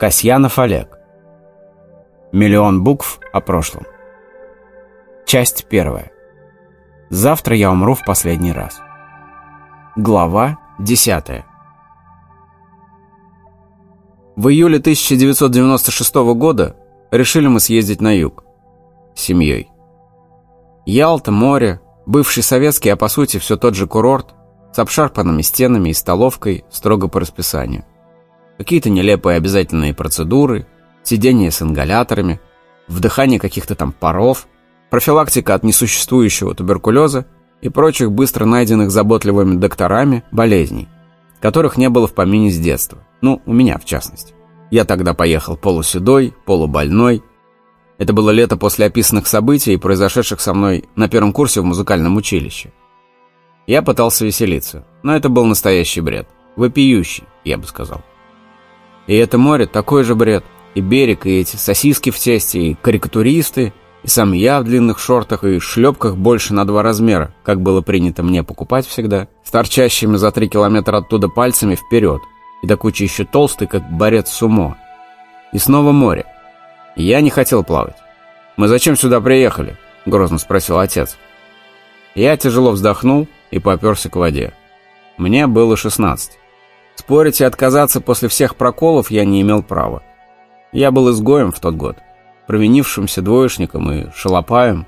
Касьянов Олег. Миллион букв о прошлом. Часть первая. Завтра я умру в последний раз. Глава десятая. В июле 1996 года решили мы съездить на юг. С семьей. Ялта, море, бывший советский, а по сути все тот же курорт, с обшарпанными стенами и столовкой строго по расписанию какие-то нелепые обязательные процедуры, сидение с ингаляторами, вдыхание каких-то там паров, профилактика от несуществующего туберкулеза и прочих быстро найденных заботливыми докторами болезней, которых не было в помине с детства. Ну, у меня в частности. Я тогда поехал полуседой, полубольной. Это было лето после описанных событий, произошедших со мной на первом курсе в музыкальном училище. Я пытался веселиться, но это был настоящий бред. Вопиющий, я бы сказал. И это море такой же бред. И берег, и эти сосиски в тесте, и карикатуристы, и сам я в длинных шортах и шлепках больше на два размера, как было принято мне покупать всегда, с торчащими за три километра оттуда пальцами вперед, и до кучи еще толстый, как борец сумо. И снова море. я не хотел плавать. «Мы зачем сюда приехали?» — грозно спросил отец. Я тяжело вздохнул и поперся к воде. Мне было шестнадцать. Спорить и отказаться после всех проколов я не имел права. Я был изгоем в тот год, провинившимся двоечником и шалопаем,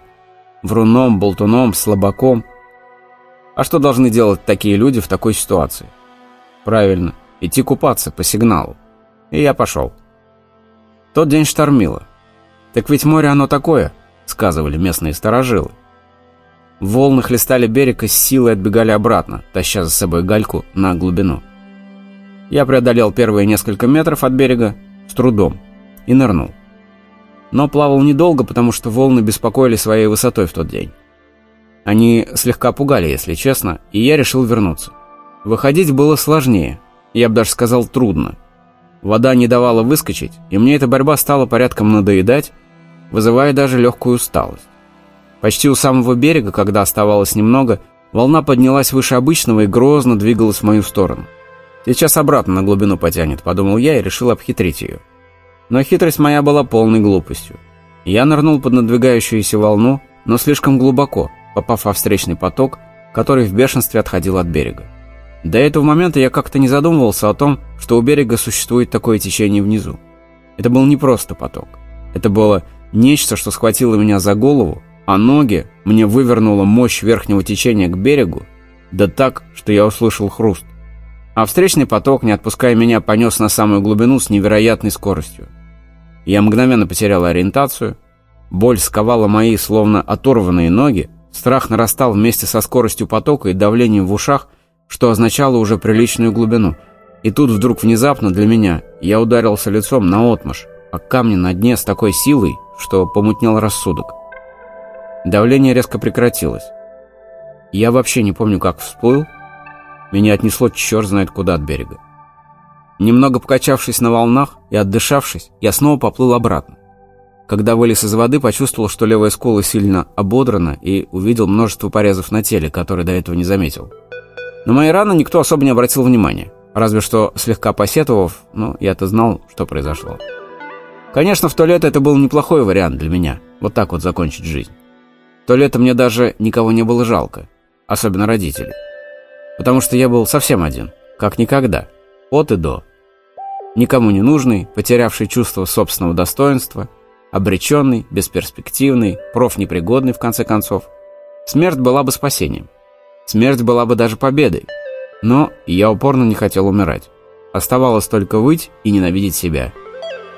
вруном, болтуном, слабаком. А что должны делать такие люди в такой ситуации? Правильно, идти купаться по сигналу. И я пошел. Тот день штормило. Так ведь море оно такое, сказывали местные сторожилы. Волны хлестали берег и с силой отбегали обратно, таща за собой гальку на глубину. Я преодолел первые несколько метров от берега с трудом и нырнул. Но плавал недолго, потому что волны беспокоили своей высотой в тот день. Они слегка пугали, если честно, и я решил вернуться. Выходить было сложнее, я бы даже сказал трудно. Вода не давала выскочить, и мне эта борьба стала порядком надоедать, вызывая даже легкую усталость. Почти у самого берега, когда оставалось немного, волна поднялась выше обычного и грозно двигалась в мою сторону. Сейчас обратно на глубину потянет, подумал я и решил обхитрить ее. Но хитрость моя была полной глупостью. Я нырнул под надвигающуюся волну, но слишком глубоко, попав во встречный поток, который в бешенстве отходил от берега. До этого момента я как-то не задумывался о том, что у берега существует такое течение внизу. Это был не просто поток. Это было нечто, что схватило меня за голову, а ноги мне вывернуло мощь верхнего течения к берегу, да так, что я услышал хруст а встречный поток, не отпуская меня, понес на самую глубину с невероятной скоростью. Я мгновенно потерял ориентацию, боль сковала мои словно оторванные ноги, страх нарастал вместе со скоростью потока и давлением в ушах, что означало уже приличную глубину. И тут вдруг внезапно для меня я ударился лицом на отмаш, о камни на дне с такой силой, что помутнел рассудок. Давление резко прекратилось. Я вообще не помню, как всплыл, меня отнесло черт знает куда от берега. Немного покачавшись на волнах и отдышавшись, я снова поплыл обратно. Когда вылез из воды, почувствовал, что левая скула сильно ободрана и увидел множество порезов на теле, которые до этого не заметил. На мои раны никто особо не обратил внимания, разве что слегка посетовав, но я-то знал, что произошло. Конечно, в то лето это был неплохой вариант для меня, вот так вот закончить жизнь. В то лето мне даже никого не было жалко, особенно родителей потому что я был совсем один, как никогда, от и до. Никому не нужный, потерявший чувство собственного достоинства, обреченный, бесперспективный, профнепригодный в конце концов. Смерть была бы спасением. Смерть была бы даже победой. Но я упорно не хотел умирать. Оставалось только выть и ненавидеть себя.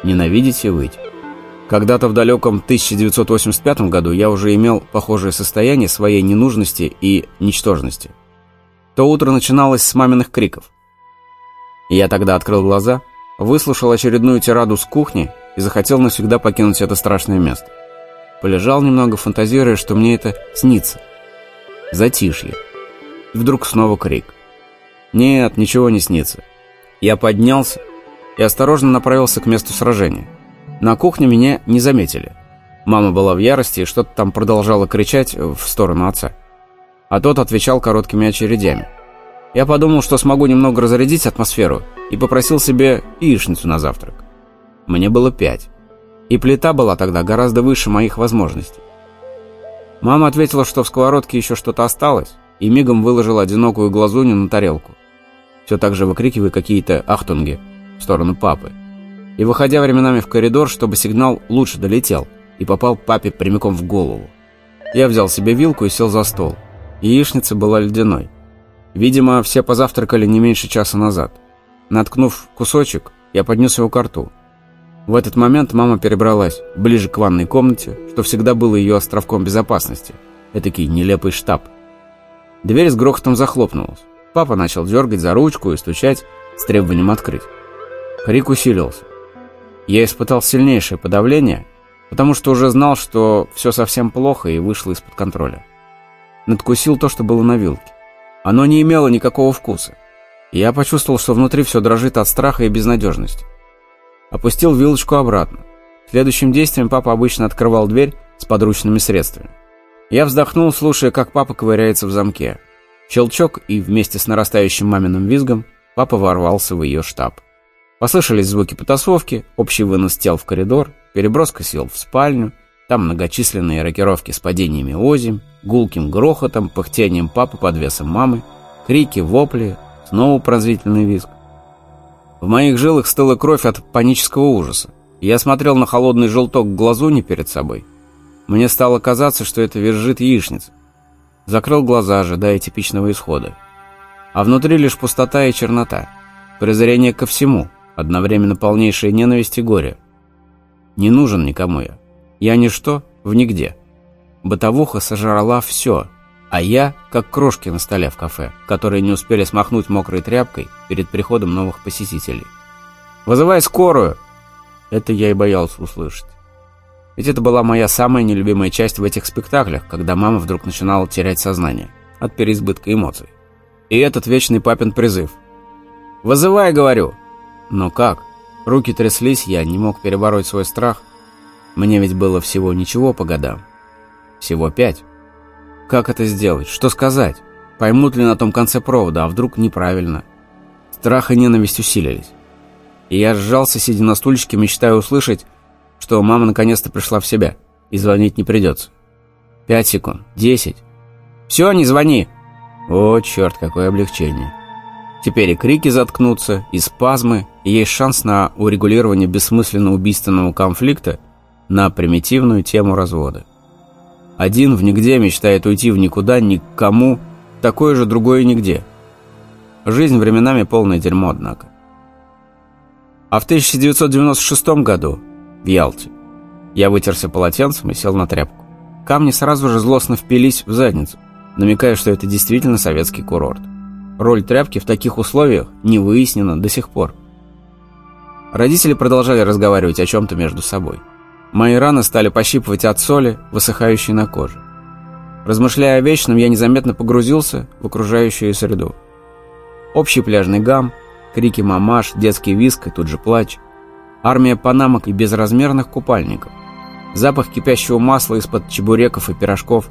Ненавидеть и выть. Когда-то в далеком 1985 году я уже имел похожее состояние своей ненужности и ничтожности – то утро начиналось с маминых криков. Я тогда открыл глаза, выслушал очередную тираду с кухни и захотел навсегда покинуть это страшное место. Полежал немного, фантазируя, что мне это снится. Затишье. И вдруг снова крик. Нет, ничего не снится. Я поднялся и осторожно направился к месту сражения. На кухне меня не заметили. Мама была в ярости и что-то там продолжала кричать в сторону отца а тот отвечал короткими очередями. Я подумал, что смогу немного разрядить атмосферу и попросил себе яичницу на завтрак. Мне было пять. И плита была тогда гораздо выше моих возможностей. Мама ответила, что в сковородке еще что-то осталось, и мигом выложила одинокую глазунью на тарелку. Все так же выкрикивая какие-то ахтунги в сторону папы. И выходя временами в коридор, чтобы сигнал лучше долетел и попал папе прямиком в голову. Я взял себе вилку и сел за стол. Яичница была ледяной. Видимо, все позавтракали не меньше часа назад. Наткнув кусочек, я поднес его к рту. В этот момент мама перебралась ближе к ванной комнате, что всегда было ее островком безопасности. Этакий нелепый штаб. Дверь с грохотом захлопнулась. Папа начал дергать за ручку и стучать с требованием открыть. Крик усилился. Я испытал сильнейшее подавление, потому что уже знал, что все совсем плохо и вышло из-под контроля. Надкусил то, что было на вилке. Оно не имело никакого вкуса. Я почувствовал, что внутри все дрожит от страха и безнадежности. Опустил вилочку обратно. Следующим действием папа обычно открывал дверь с подручными средствами. Я вздохнул, слушая, как папа ковыряется в замке. Щелчок, и вместе с нарастающим маминым визгом папа ворвался в ее штаб. Послышались звуки потасовки, общий вынос тел в коридор, переброска сил в спальню, там многочисленные рокировки с падениями озим, гулким грохотом, пыхтением папы под весом мамы, крики, вопли, снова пронзительный визг. В моих жилах стыла кровь от панического ужаса. Я смотрел на холодный желток глазуни перед собой. Мне стало казаться, что это визжит яичница. Закрыл глаза, ожидая типичного исхода. А внутри лишь пустота и чернота. Презрение ко всему, одновременно полнейшая ненависть и горе. Не нужен никому я. Я ничто в нигде. Бытовуха сожрала все, а я, как крошки на столе в кафе, которые не успели смахнуть мокрой тряпкой перед приходом новых посетителей. «Вызывай скорую!» Это я и боялся услышать. Ведь это была моя самая нелюбимая часть в этих спектаклях, когда мама вдруг начинала терять сознание от переизбытка эмоций. И этот вечный папин призыв. «Вызывай, говорю!» Но как? Руки тряслись, я не мог перебороть свой страх. Мне ведь было всего ничего по годам. Всего пять. Как это сделать? Что сказать? Поймут ли на том конце провода, а вдруг неправильно? Страх и ненависть усилились. И я сжался, сидя на стульчике, мечтая услышать, что мама наконец-то пришла в себя, и звонить не придется. Пять секунд, десять. «Все, не звони!» О, черт, какое облегчение. Теперь и крики заткнутся, и спазмы, и есть шанс на урегулирование бессмысленно-убийственного конфликта на примитивную тему развода. Один в нигде мечтает уйти в никуда, ни к кому, такое же другое нигде. Жизнь временами полное дерьмо, однако. А в 1996 году, в Ялте, я вытерся полотенцем и сел на тряпку. Камни сразу же злостно впились в задницу, намекая, что это действительно советский курорт. Роль тряпки в таких условиях не выяснена до сих пор. Родители продолжали разговаривать о чем-то между собой. Мои раны стали пощипывать от соли, высыхающей на коже. Размышляя о вечном, я незаметно погрузился в окружающую среду. Общий пляжный гам, крики мамаш, детский виск и тут же плач. Армия панамок и безразмерных купальников. Запах кипящего масла из-под чебуреков и пирожков.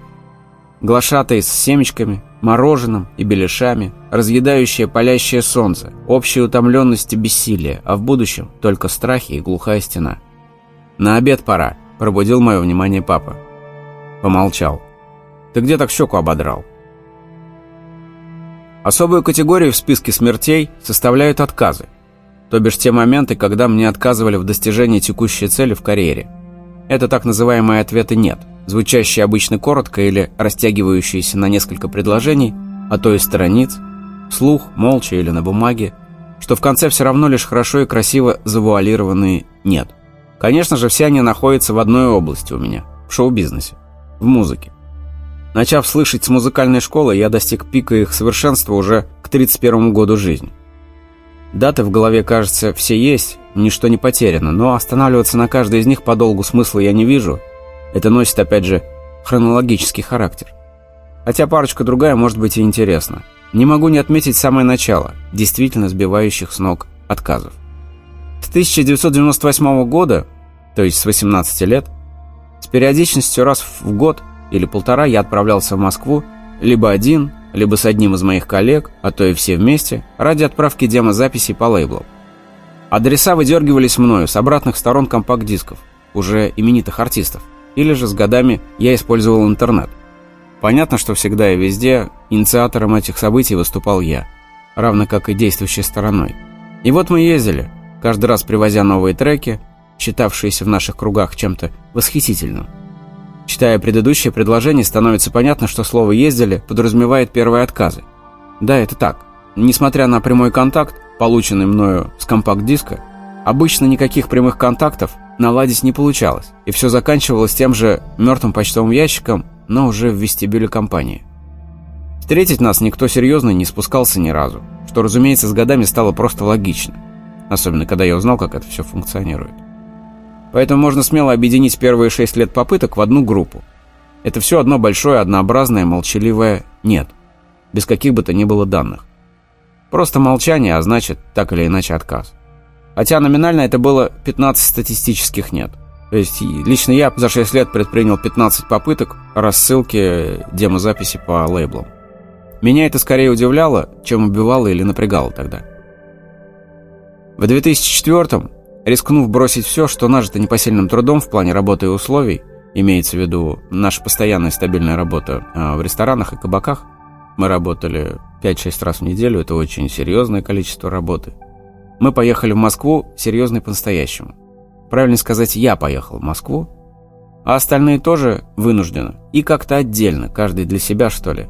Глашатые с семечками, мороженым и беляшами, разъедающее палящее солнце, общая утомленность и бессилие, а в будущем только страхи и глухая стена. «На обед пора», – пробудил мое внимание папа. Помолчал. «Ты где так щеку ободрал?» Особую категорию в списке смертей составляют отказы, то бишь те моменты, когда мне отказывали в достижении текущей цели в карьере. Это так называемые ответы «нет», звучащие обычно коротко или растягивающиеся на несколько предложений, а то и страниц, слух, молча или на бумаге, что в конце все равно лишь хорошо и красиво завуалированные «нет». Конечно же, все они находятся в одной области у меня – в шоу-бизнесе, в музыке. Начав слышать с музыкальной школы, я достиг пика их совершенства уже к 31 году жизни. Даты в голове, кажется, все есть, ничто не потеряно, но останавливаться на каждой из них по долгу смысла я не вижу. Это носит, опять же, хронологический характер. Хотя парочка другая может быть и интересна. Не могу не отметить самое начало, действительно сбивающих с ног отказов. С 1998 года то есть с 18 лет, с периодичностью раз в год или полтора я отправлялся в Москву либо один, либо с одним из моих коллег, а то и все вместе, ради отправки демозаписей по лейблам. Адреса выдергивались мною с обратных сторон компакт-дисков, уже именитых артистов. Или же с годами я использовал интернет. Понятно, что всегда и везде инициатором этих событий выступал я, равно как и действующей стороной. И вот мы ездили, каждый раз привозя новые треки, считавшиеся в наших кругах чем-то восхитительным. Читая предыдущее предложение, становится понятно, что слово «ездили» подразумевает первые отказы. Да, это так. Несмотря на прямой контакт, полученный мною с компакт-диска, обычно никаких прямых контактов наладить не получалось, и все заканчивалось тем же мертвым почтовым ящиком, но уже в вестибюле компании. Встретить нас никто серьезно не спускался ни разу, что, разумеется, с годами стало просто логично, особенно когда я узнал, как это все функционирует. Поэтому можно смело объединить первые шесть лет попыток в одну группу. Это все одно большое, однообразное, молчаливое «нет», без каких бы то ни было данных. Просто молчание, а значит, так или иначе отказ. Хотя номинально это было 15 статистических «нет». То есть лично я за 6 лет предпринял 15 попыток рассылки демозаписи по лейблам. Меня это скорее удивляло, чем убивало или напрягало тогда. В 2004 рискнув бросить все, что нажито непосильным трудом в плане работы и условий, имеется в виду наша постоянная стабильная работа а, в ресторанах и кабаках, мы работали 5-6 раз в неделю, это очень серьезное количество работы. Мы поехали в Москву серьезно по-настоящему. Правильно сказать, я поехал в Москву, а остальные тоже вынуждены. И как-то отдельно, каждый для себя, что ли.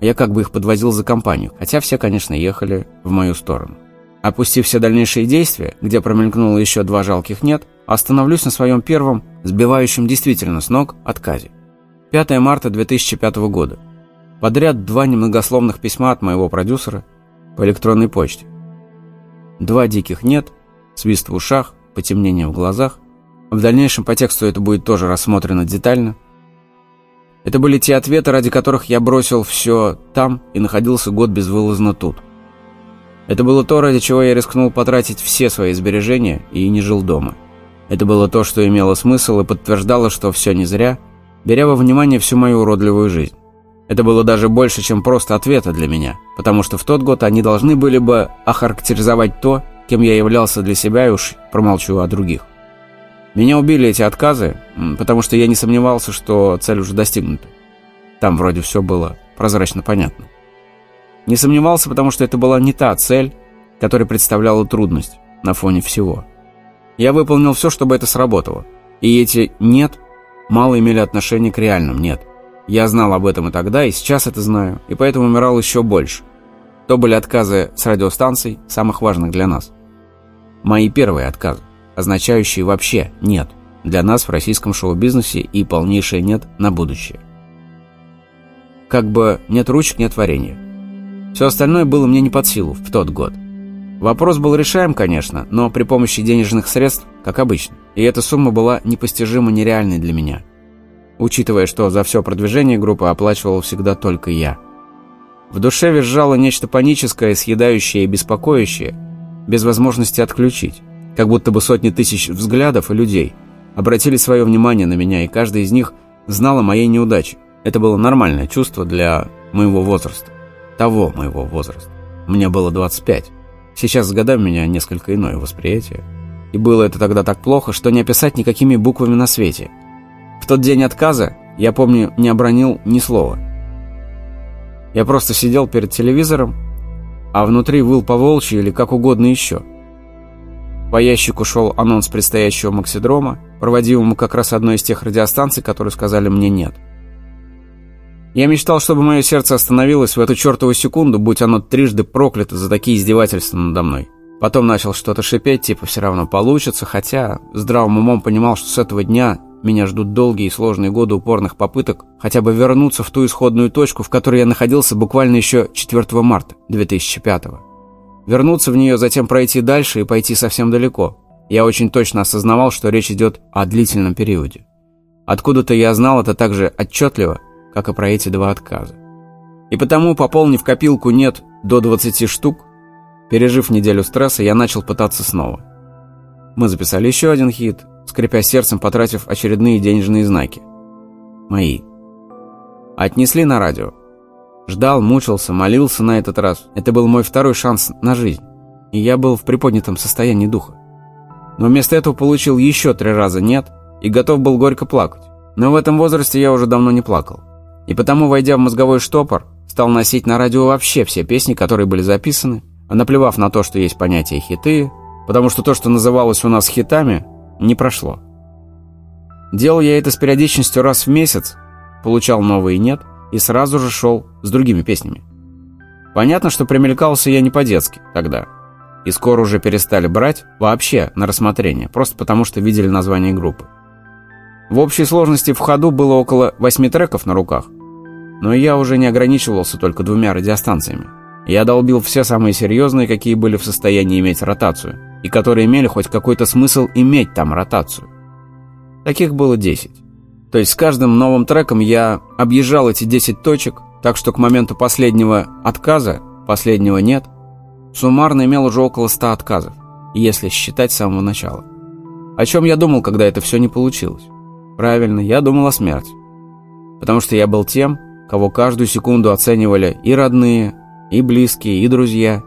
Я как бы их подвозил за компанию, хотя все, конечно, ехали в мою сторону. Опустив все дальнейшие действия, где промелькнуло еще два жалких «нет», остановлюсь на своем первом, сбивающем действительно с ног, отказе. 5 марта 2005 года. Подряд два немногословных письма от моего продюсера по электронной почте. Два диких «нет», свист в ушах, потемнение в глазах. В дальнейшем по тексту это будет тоже рассмотрено детально. Это были те ответы, ради которых я бросил все там и находился год безвылазно тут. Это было то, ради чего я рискнул потратить все свои сбережения и не жил дома. Это было то, что имело смысл и подтверждало, что все не зря, беря во внимание всю мою уродливую жизнь. Это было даже больше, чем просто ответы для меня, потому что в тот год они должны были бы охарактеризовать то, кем я являлся для себя и уж промолчу о других. Меня убили эти отказы, потому что я не сомневался, что цель уже достигнута. Там вроде все было прозрачно понятно. Не сомневался, потому что это была не та цель, которая представляла трудность на фоне всего. Я выполнил все, чтобы это сработало. И эти «нет» мало имели отношения к реальным «нет». Я знал об этом и тогда, и сейчас это знаю, и поэтому умирал еще больше. То были отказы с радиостанций, самых важных для нас. Мои первые отказы, означающие вообще «нет» для нас в российском шоу-бизнесе и полнейшее «нет» на будущее. Как бы нет ручек, нет варенья. Все остальное было мне не под силу в тот год. Вопрос был решаем, конечно, но при помощи денежных средств, как обычно. И эта сумма была непостижимо нереальной для меня – учитывая, что за все продвижение группы оплачивал всегда только я. В душе визжало нечто паническое, съедающее и беспокоящее, без возможности отключить, как будто бы сотни тысяч взглядов и людей обратили свое внимание на меня, и каждый из них знал о моей неудаче. Это было нормальное чувство для моего возраста. Того моего возраста. Мне было 25. Сейчас с годами у меня несколько иное восприятие. И было это тогда так плохо, что не описать никакими буквами на свете – в тот день отказа, я помню, не обронил ни слова. Я просто сидел перед телевизором, а внутри выл по или как угодно еще. По ящику шел анонс предстоящего Максидрома, проводимому как раз одной из тех радиостанций, которые сказали мне «нет». Я мечтал, чтобы мое сердце остановилось в эту чертову секунду, будь оно трижды проклято за такие издевательства надо мной. Потом начал что-то шипеть, типа «все равно получится», хотя здравым умом понимал, что с этого дня меня ждут долгие и сложные годы упорных попыток хотя бы вернуться в ту исходную точку, в которой я находился буквально еще 4 марта 2005 -го. Вернуться в нее, затем пройти дальше и пойти совсем далеко. Я очень точно осознавал, что речь идет о длительном периоде. Откуда-то я знал это так же отчетливо, как и про эти два отказа. И потому, пополнив копилку «нет» до 20 штук, пережив неделю стресса, я начал пытаться снова. Мы записали еще один хит, скрипя сердцем, потратив очередные денежные знаки. Мои. Отнесли на радио. Ждал, мучился, молился на этот раз. Это был мой второй шанс на жизнь. и я был в приподнятом состоянии духа. Но вместо этого получил еще три раза «нет» и готов был горько плакать. Но в этом возрасте я уже давно не плакал. И потому, войдя в мозговой штопор, стал носить на радио вообще все песни, которые были записаны, наплевав на то, что есть понятие «хиты», потому что то, что называлось у нас хитами, не прошло. Делал я это с периодичностью раз в месяц, получал новые «нет» и сразу же шел с другими песнями. Понятно, что примелькался я не по-детски тогда. И скоро уже перестали брать вообще на рассмотрение, просто потому что видели название группы. В общей сложности в ходу было около восьми треков на руках, но я уже не ограничивался только двумя радиостанциями. Я долбил все самые серьезные, какие были в состоянии иметь ротацию, и которые имели хоть какой-то смысл иметь там ротацию. Таких было 10. То есть с каждым новым треком я объезжал эти 10 точек, так что к моменту последнего отказа, последнего нет, суммарно имел уже около 100 отказов, если считать с самого начала. О чем я думал, когда это все не получилось? Правильно, я думал о смерти. Потому что я был тем, кого каждую секунду оценивали и родные, и близкие, и друзья,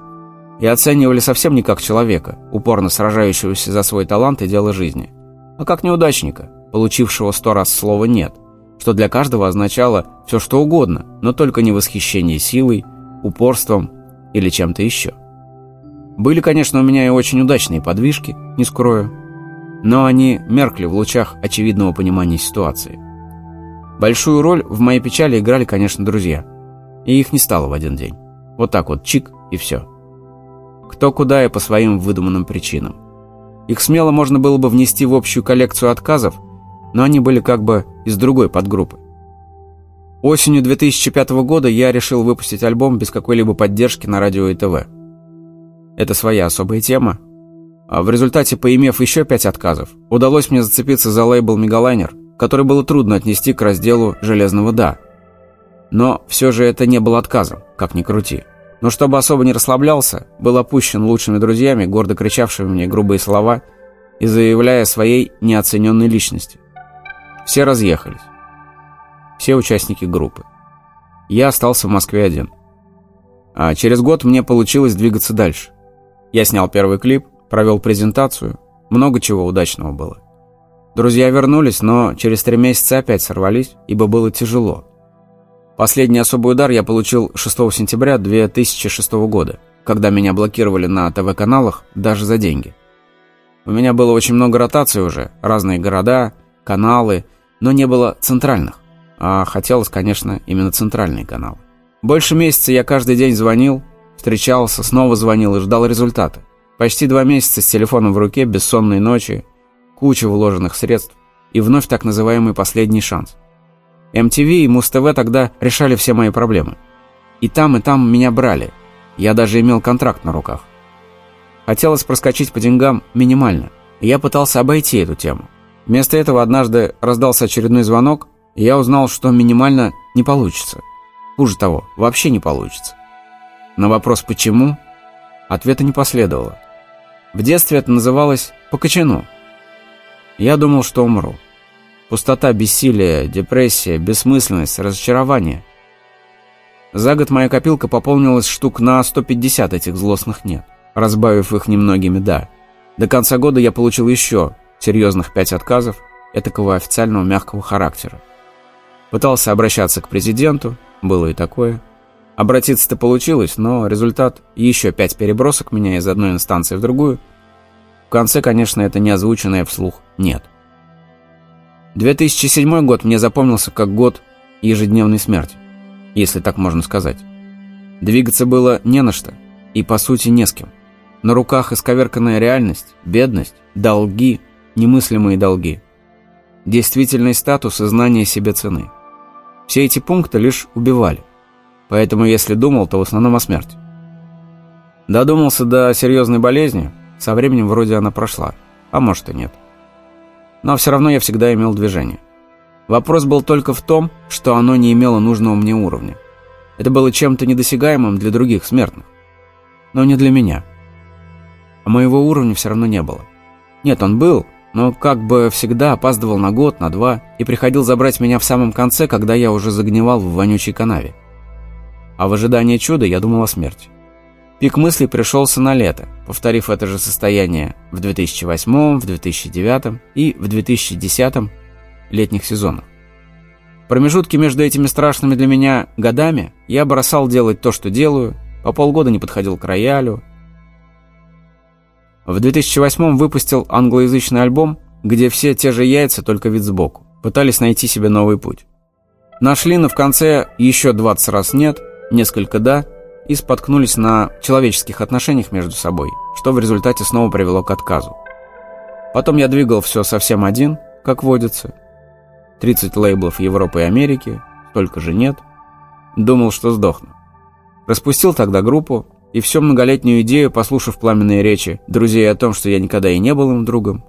и оценивали совсем не как человека, упорно сражающегося за свой талант и дело жизни, а как неудачника, получившего сто раз слово «нет», что для каждого означало все что угодно, но только не восхищение силой, упорством или чем-то еще. Были, конечно, у меня и очень удачные подвижки, не скрою, но они меркли в лучах очевидного понимания ситуации. Большую роль в моей печали играли, конечно, друзья. И их не стало в один день. Вот так вот, чик, и все. Кто куда и по своим выдуманным причинам. Их смело можно было бы внести в общую коллекцию отказов, но они были как бы из другой подгруппы. Осенью 2005 года я решил выпустить альбом без какой-либо поддержки на радио и ТВ. Это своя особая тема. А в результате, поимев еще пять отказов, удалось мне зацепиться за лейбл «Мегалайнер», который было трудно отнести к разделу «железного да». Но все же это не было отказом, как ни крути. Но чтобы особо не расслаблялся, был опущен лучшими друзьями, гордо кричавшими мне грубые слова и заявляя своей неоцененной личности. Все разъехались. Все участники группы. Я остался в Москве один. А через год мне получилось двигаться дальше. Я снял первый клип, провел презентацию, много чего удачного было. Друзья вернулись, но через три месяца опять сорвались, ибо было тяжело. Последний особый удар я получил 6 сентября 2006 года, когда меня блокировали на ТВ-каналах даже за деньги. У меня было очень много ротаций уже, разные города, каналы, но не было центральных. А хотелось, конечно, именно центральные каналы. Больше месяца я каждый день звонил, встречался, снова звонил и ждал результата. Почти два месяца с телефоном в руке, бессонные ночи, куча вложенных средств и вновь так называемый последний шанс. MTV и Муз-ТВ тогда решали все мои проблемы. И там, и там меня брали. Я даже имел контракт на руках. Хотелось проскочить по деньгам минимально. Я пытался обойти эту тему. Вместо этого однажды раздался очередной звонок, и я узнал, что минимально не получится. Хуже того, вообще не получится. На вопрос «почему?» ответа не последовало. В детстве это называлось «покачину». Я думал, что умру. Пустота, бессилие, депрессия, бессмысленность, разочарование. За год моя копилка пополнилась штук на 150 этих злостных «нет», разбавив их немногими «да». До конца года я получил еще серьезных пять отказов этакого официального мягкого характера. Пытался обращаться к президенту, было и такое. Обратиться-то получилось, но результат – еще пять перебросок меня из одной инстанции в другую – в конце, конечно, это не озвученное вслух «нет». 2007 год мне запомнился как год ежедневной смерти, если так можно сказать. Двигаться было не на что и, по сути, не с кем. На руках исковерканная реальность, бедность, долги, немыслимые долги. Действительный статус и знание себе цены. Все эти пункты лишь убивали. Поэтому, если думал, то в основном о смерти. Додумался до серьезной болезни, со временем вроде она прошла, а может и нет. Но все равно я всегда имел движение. Вопрос был только в том, что оно не имело нужного мне уровня. Это было чем-то недосягаемым для других смертных. Но не для меня. А моего уровня все равно не было. Нет, он был, но как бы всегда опаздывал на год, на два и приходил забрать меня в самом конце, когда я уже загнивал в вонючей канаве. А в ожидании чуда я думал о смерти. Пик мыслей пришелся на лето, повторив это же состояние в 2008, в 2009 и в 2010 летних сезонах. промежутки между этими страшными для меня годами я бросал делать то, что делаю, по полгода не подходил к роялю. В 2008 выпустил англоязычный альбом, где все те же яйца, только вид сбоку. Пытались найти себе новый путь. Нашли, но в конце еще 20 раз нет, несколько да, и споткнулись на человеческих отношениях между собой, что в результате снова привело к отказу. Потом я двигал все совсем один, как водится. 30 лейблов Европы и Америки, столько же нет. Думал, что сдохну. Распустил тогда группу, и всю многолетнюю идею, послушав пламенные речи друзей о том, что я никогда и не был им другом,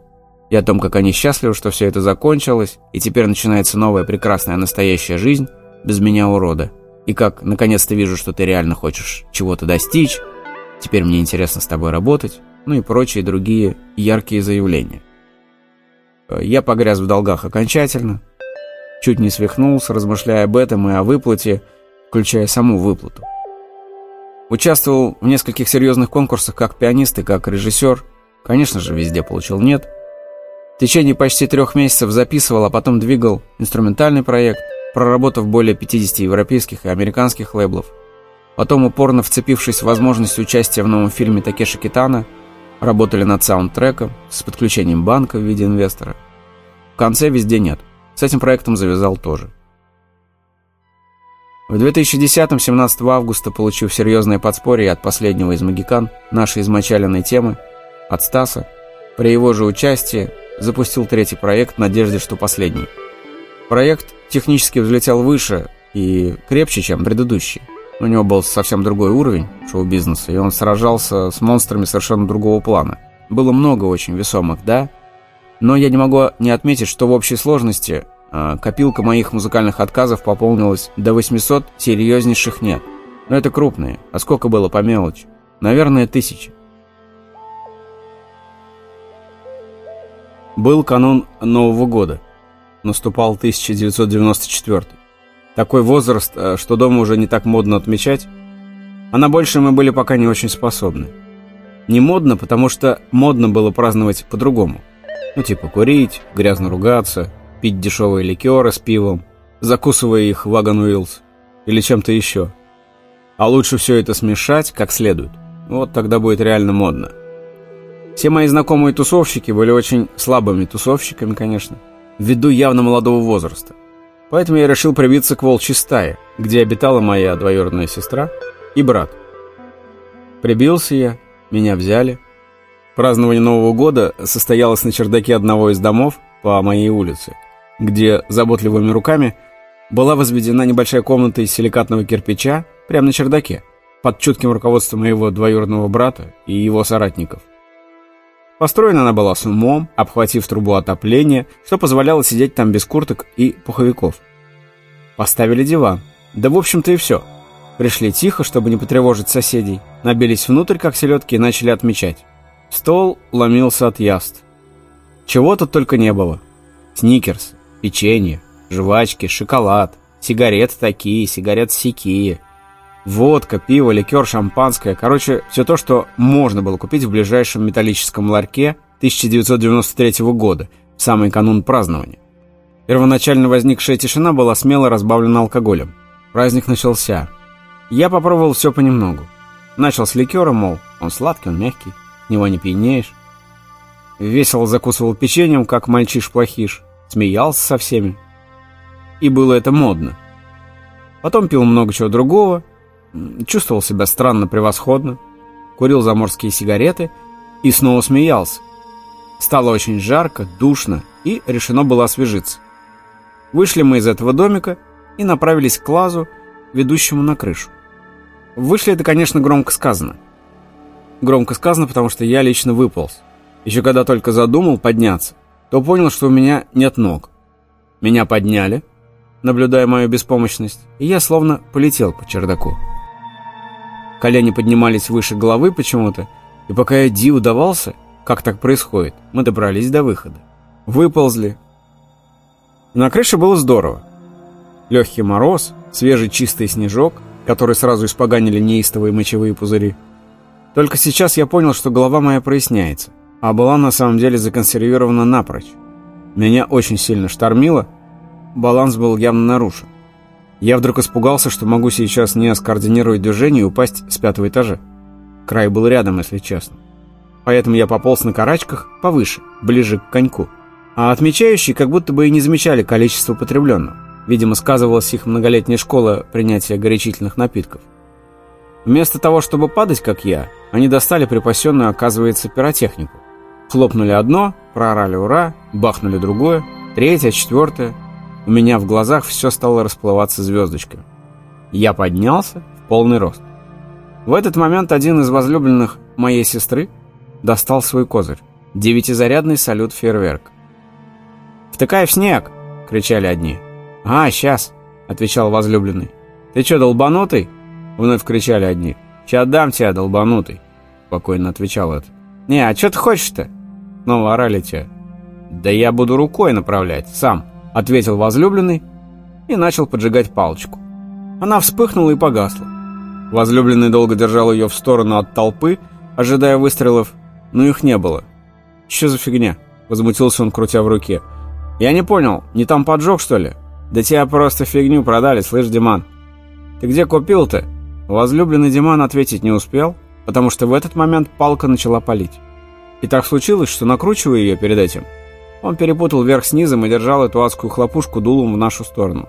и о том, как они счастливы, что все это закончилось, и теперь начинается новая прекрасная настоящая жизнь без меня урода. И как, наконец-то вижу, что ты реально хочешь чего-то достичь, теперь мне интересно с тобой работать, ну и прочие другие яркие заявления. Я погряз в долгах окончательно, чуть не свихнулся, размышляя об этом и о выплате, включая саму выплату. Участвовал в нескольких серьезных конкурсах как пианист и как режиссер. Конечно же, везде получил «нет». В течение почти трех месяцев записывал, а потом двигал инструментальный проект, проработав более 50 европейских и американских лейблов. Потом, упорно вцепившись в возможность участия в новом фильме Такеши Китана, работали над саундтреком с подключением банка в виде инвестора. В конце везде нет. С этим проектом завязал тоже. В 2010-м, 17 августа, получив серьезное подспорье от последнего из магикан нашей измочаленной темы, от Стаса, при его же участии запустил третий проект в надежде, что последний. Проект технически взлетел выше и крепче, чем предыдущий. У него был совсем другой уровень шоу-бизнеса, и он сражался с монстрами совершенно другого плана. Было много очень весомых «да», но я не могу не отметить, что в общей сложности э, копилка моих музыкальных отказов пополнилась до 800 серьезнейших «нет». Но это крупные. А сколько было по мелочи? Наверное, тысячи. Был канун Нового года. Наступал 1994. Такой возраст, э, что дома уже не так модно отмечать, а на большее мы были пока не очень способны. Не модно, потому что модно было праздновать по-другому. Ну, типа курить, грязно ругаться, пить дешевые ликеры с пивом, закусывая их в Вагон Уиллс или чем-то еще. А лучше все это смешать как следует. Вот тогда будет реально модно. Все мои знакомые тусовщики были очень слабыми тусовщиками, конечно, ввиду явно молодого возраста. Поэтому я решил прибиться к волчьей стае, где обитала моя двоюродная сестра и брат. Прибился я, меня взяли. Празднование Нового года состоялось на чердаке одного из домов по моей улице, где заботливыми руками была возведена небольшая комната из силикатного кирпича прямо на чердаке, под чутким руководством моего двоюродного брата и его соратников. Построена она была с умом, обхватив трубу отопления, что позволяло сидеть там без курток и пуховиков. Поставили диван. Да в общем-то и все. Пришли тихо, чтобы не потревожить соседей. Набились внутрь, как селедки, и начали отмечать. Стол ломился от яств. Чего тут только не было. Сникерс, печенье, жвачки, шоколад, сигареты такие, сигареты сякие – Водка, пиво, ликер, шампанское. Короче, все то, что можно было купить в ближайшем металлическом ларьке 1993 года, в самый канун празднования. Первоначально возникшая тишина была смело разбавлена алкоголем. Праздник начался. Я попробовал все понемногу. Начал с ликера, мол, он сладкий, он мягкий, него не пьянеешь. Весело закусывал печеньем, как мальчиш-плохиш, смеялся со всеми. И было это модно. Потом пил много чего другого, чувствовал себя странно превосходно, курил заморские сигареты и снова смеялся. Стало очень жарко, душно, и решено было освежиться. Вышли мы из этого домика и направились к лазу, ведущему на крышу. Вышли это, конечно, громко сказано. Громко сказано, потому что я лично выполз. Еще когда только задумал подняться, то понял, что у меня нет ног. Меня подняли, наблюдая мою беспомощность, и я словно полетел по чердаку. Колени поднимались выше головы почему-то, и пока я диву давался, как так происходит, мы добрались до выхода. Выползли. На крыше было здорово. Легкий мороз, свежий чистый снежок, который сразу испоганили неистовые мочевые пузыри. Только сейчас я понял, что голова моя проясняется, а была на самом деле законсервирована напрочь. Меня очень сильно штормило, баланс был явно нарушен. Я вдруг испугался, что могу сейчас не скоординировать движение и упасть с пятого этажа. Край был рядом, если честно. Поэтому я пополз на карачках повыше, ближе к коньку. А отмечающие как будто бы и не замечали количество потребленного. Видимо, сказывалась их многолетняя школа принятия горячительных напитков. Вместо того, чтобы падать, как я, они достали припасенную, оказывается, пиротехнику. Хлопнули одно, проорали «Ура!», бахнули другое, третье, четвертое. У меня в глазах все стало расплываться звездочками. Я поднялся в полный рост. В этот момент один из возлюбленных моей сестры достал свой козырь. Девятизарядный салют-фейерверк. «Втыкай в снег!» — кричали одни. «А, сейчас!» — отвечал возлюбленный. «Ты что, долбанутый?» — вновь кричали одни. «Сейчас дам тебя, долбанутый!» — спокойно отвечал этот. «Не, а что ты хочешь-то?» Снова орали те. «Да я буду рукой направлять, сам!» — ответил возлюбленный и начал поджигать палочку. Она вспыхнула и погасла. Возлюбленный долго держал ее в сторону от толпы, ожидая выстрелов, но их не было. «Что за фигня?» — возмутился он, крутя в руке. «Я не понял, не там поджог, что ли?» «Да тебя просто фигню продали, слышь, Диман». «Ты где купил-то?» Возлюбленный Диман ответить не успел, потому что в этот момент палка начала палить. И так случилось, что накручивая ее перед этим, он перепутал верх с низом и держал эту адскую хлопушку дулом в нашу сторону.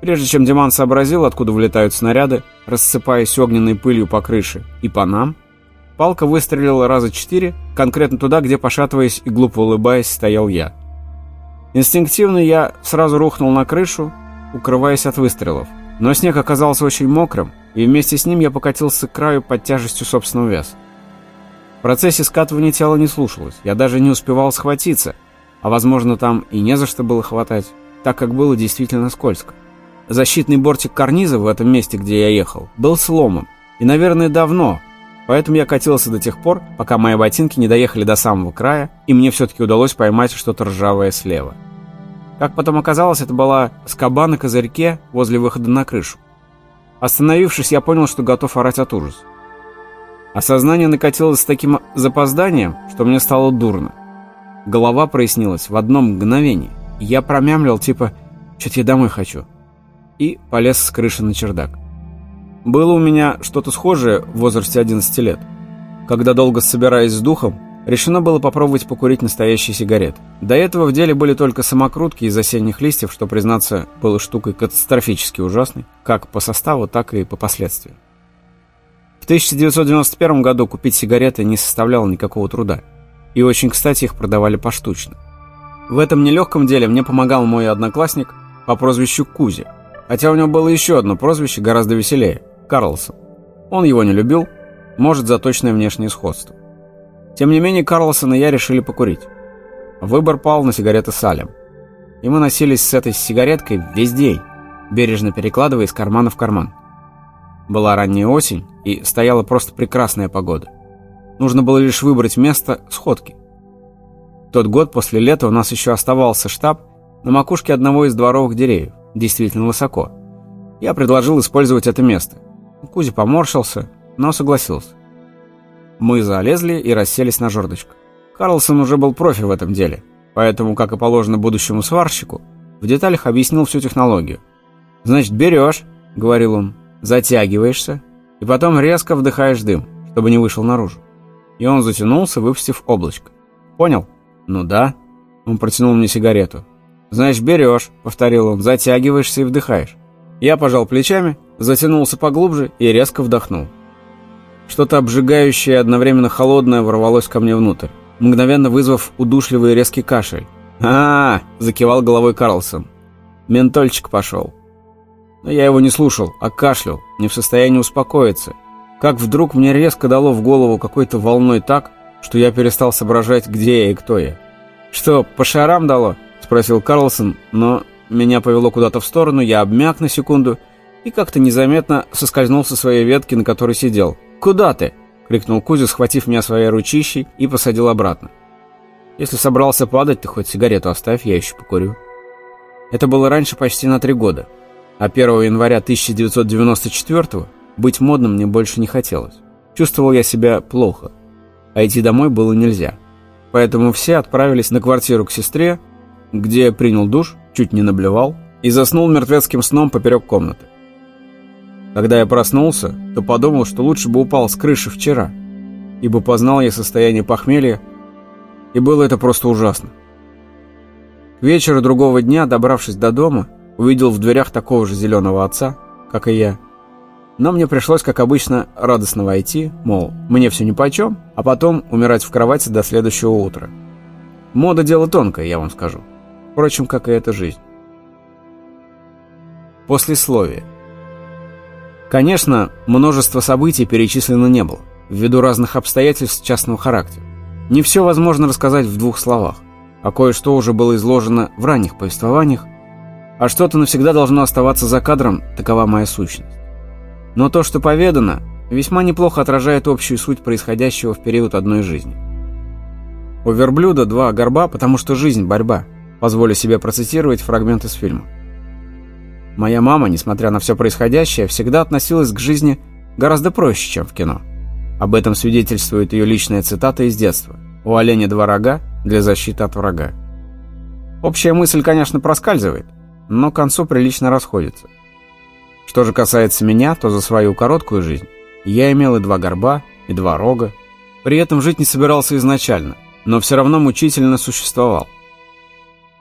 Прежде чем Диман сообразил, откуда вылетают снаряды, рассыпаясь огненной пылью по крыше и по нам, палка выстрелила раза четыре, конкретно туда, где, пошатываясь и глупо улыбаясь, стоял я. Инстинктивно я сразу рухнул на крышу, укрываясь от выстрелов. Но снег оказался очень мокрым, и вместе с ним я покатился к краю под тяжестью собственного веса. В процессе скатывания тела не слушалось, я даже не успевал схватиться, а возможно там и не за что было хватать, так как было действительно скользко. Защитный бортик карниза в этом месте, где я ехал, был сломан, и, наверное, давно, поэтому я катился до тех пор, пока мои ботинки не доехали до самого края, и мне все-таки удалось поймать что-то ржавое слева. Как потом оказалось, это была скоба на козырьке возле выхода на крышу. Остановившись, я понял, что готов орать от ужаса. Осознание накатилось с таким запозданием, что мне стало дурно. Голова прояснилась в одно мгновение. Я промямлил, типа «Чё-то я домой хочу». И полез с крыши на чердак. Было у меня что-то схожее в возрасте 11 лет. Когда долго собираясь с духом, Решено было попробовать покурить настоящие сигареты. До этого в деле были только самокрутки из осенних листьев, что, признаться, было штукой катастрофически ужасной, как по составу, так и по последствиям. В 1991 году купить сигареты не составляло никакого труда, и очень кстати их продавали поштучно. В этом нелегком деле мне помогал мой одноклассник по прозвищу Кузи, хотя у него было еще одно прозвище гораздо веселее – Карлсон. Он его не любил, может, за точное внешнее сходство. Тем не менее, Карлсон и я решили покурить. Выбор пал на сигареты Салем. И мы носились с этой сигареткой весь день, бережно перекладывая из кармана в карман. Была ранняя осень, и стояла просто прекрасная погода. Нужно было лишь выбрать место сходки. Тот год после лета у нас еще оставался штаб на макушке одного из дворовых деревьев, действительно высоко. Я предложил использовать это место. Кузя поморщился, но согласился. Мы залезли и расселись на жердочку. Карлсон уже был профи в этом деле, поэтому, как и положено будущему сварщику, в деталях объяснил всю технологию. «Значит, берешь», — говорил он, — «затягиваешься, и потом резко вдыхаешь дым, чтобы не вышел наружу». И он затянулся, выпустив облачко. «Понял?» «Ну да». Он протянул мне сигарету. «Значит, берешь», — повторил он, — «затягиваешься и вдыхаешь». Я пожал плечами, затянулся поглубже и резко вдохнул. Что-то обжигающее и одновременно холодное ворвалось ко мне внутрь, мгновенно вызвав удушливый резкий кашель. а, -а, -а закивал головой Карлсон. «Ментольчик пошел». Но я его не слушал, а кашлял, не в состоянии успокоиться. Как вдруг мне резко дало в голову какой-то волной так, что я перестал соображать, где я и кто я. «Что, по шарам дало?» – спросил Карлсон, но меня повело куда-то в сторону, я обмяк на секунду и как-то незаметно соскользнул со своей ветки, на которой сидел – «Куда ты?» — крикнул Кузя, схватив меня своей ручищей и посадил обратно. «Если собрался падать, ты хоть сигарету оставь, я еще покурю». Это было раньше почти на три года, а 1 января 1994 быть модным мне больше не хотелось. чувствовал я себя плохо, а идти домой было нельзя. Поэтому все отправились на квартиру к сестре, где я принял душ, чуть не наблевал и заснул мертвецким сном поперек комнаты. Когда я проснулся, то подумал, что лучше бы упал с крыши вчера, ибо познал я состояние похмелья, и было это просто ужасно. К вечеру другого дня, добравшись до дома, увидел в дверях такого же зеленого отца, как и я. Но мне пришлось, как обычно, радостно войти, мол, мне все нипочем, а потом умирать в кровати до следующего утра. Мода дело тонкое, я вам скажу. Впрочем, как и эта жизнь. Послесловие. Конечно, множество событий перечислено не было, ввиду разных обстоятельств частного характера. Не все возможно рассказать в двух словах, а кое-что уже было изложено в ранних повествованиях, а что-то навсегда должно оставаться за кадром, такова моя сущность. Но то, что поведано, весьма неплохо отражает общую суть происходящего в период одной жизни. У верблюда два горба, потому что жизнь – борьба. Позволю себе процитировать фрагмент из фильма. Моя мама, несмотря на все происходящее, всегда относилась к жизни гораздо проще, чем в кино. Об этом свидетельствует ее личная цитата из детства. «У оленя два рога для защиты от врага». Общая мысль, конечно, проскальзывает, но к концу прилично расходится. Что же касается меня, то за свою короткую жизнь я имел и два горба, и два рога. При этом жить не собирался изначально, но все равно мучительно существовал.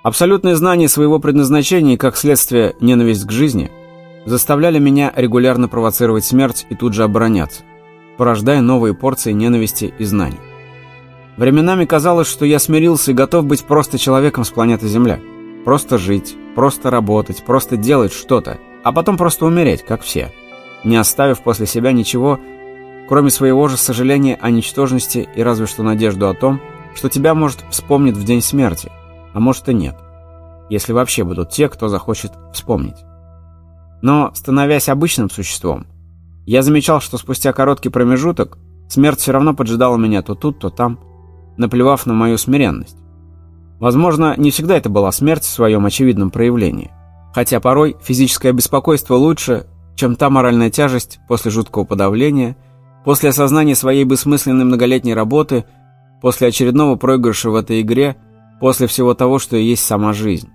Абсолютное знание своего предназначения и, как следствие, ненависть к жизни заставляли меня регулярно провоцировать смерть и тут же обороняться, порождая новые порции ненависти и знаний. Временами казалось, что я смирился и готов быть просто человеком с планеты Земля. Просто жить, просто работать, просто делать что-то, а потом просто умереть, как все, не оставив после себя ничего, кроме своего же сожаления о ничтожности и разве что надежду о том, что тебя, может, вспомнит в день смерти – а может и нет, если вообще будут те, кто захочет вспомнить. Но, становясь обычным существом, я замечал, что спустя короткий промежуток смерть все равно поджидала меня то тут, то там, наплевав на мою смиренность. Возможно, не всегда это была смерть в своем очевидном проявлении, хотя порой физическое беспокойство лучше, чем та моральная тяжесть после жуткого подавления, после осознания своей бессмысленной многолетней работы, после очередного проигрыша в этой игре – после всего того, что и есть сама жизнь.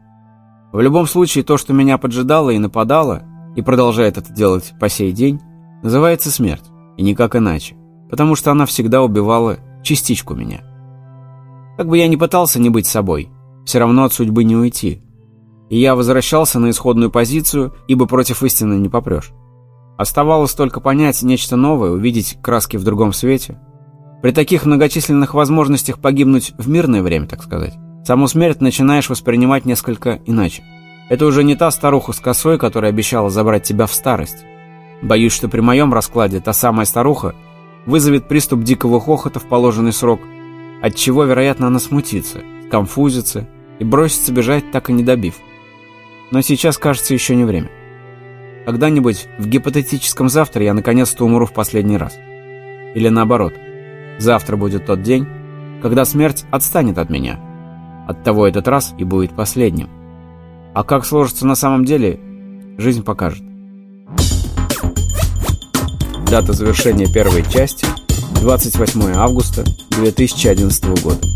В любом случае, то, что меня поджидало и нападало, и продолжает это делать по сей день, называется смерть, и никак иначе, потому что она всегда убивала частичку меня. Как бы я ни пытался не быть собой, все равно от судьбы не уйти. И я возвращался на исходную позицию, ибо против истины не попрешь. Оставалось только понять нечто новое, увидеть краски в другом свете. При таких многочисленных возможностях погибнуть в мирное время, так сказать, Саму смерть начинаешь воспринимать несколько иначе. Это уже не та старуха с косой, которая обещала забрать тебя в старость. Боюсь, что при моем раскладе та самая старуха вызовет приступ дикого хохота в положенный срок, от чего, вероятно, она смутится, сконфузится и бросится бежать, так и не добив. Но сейчас, кажется, еще не время. Когда-нибудь в гипотетическом завтра я наконец-то умру в последний раз. Или наоборот, завтра будет тот день, когда смерть отстанет от меня – Оттого этот раз и будет последним. А как сложится на самом деле, жизнь покажет. Дата завершения первой части – 28 августа 2011 года.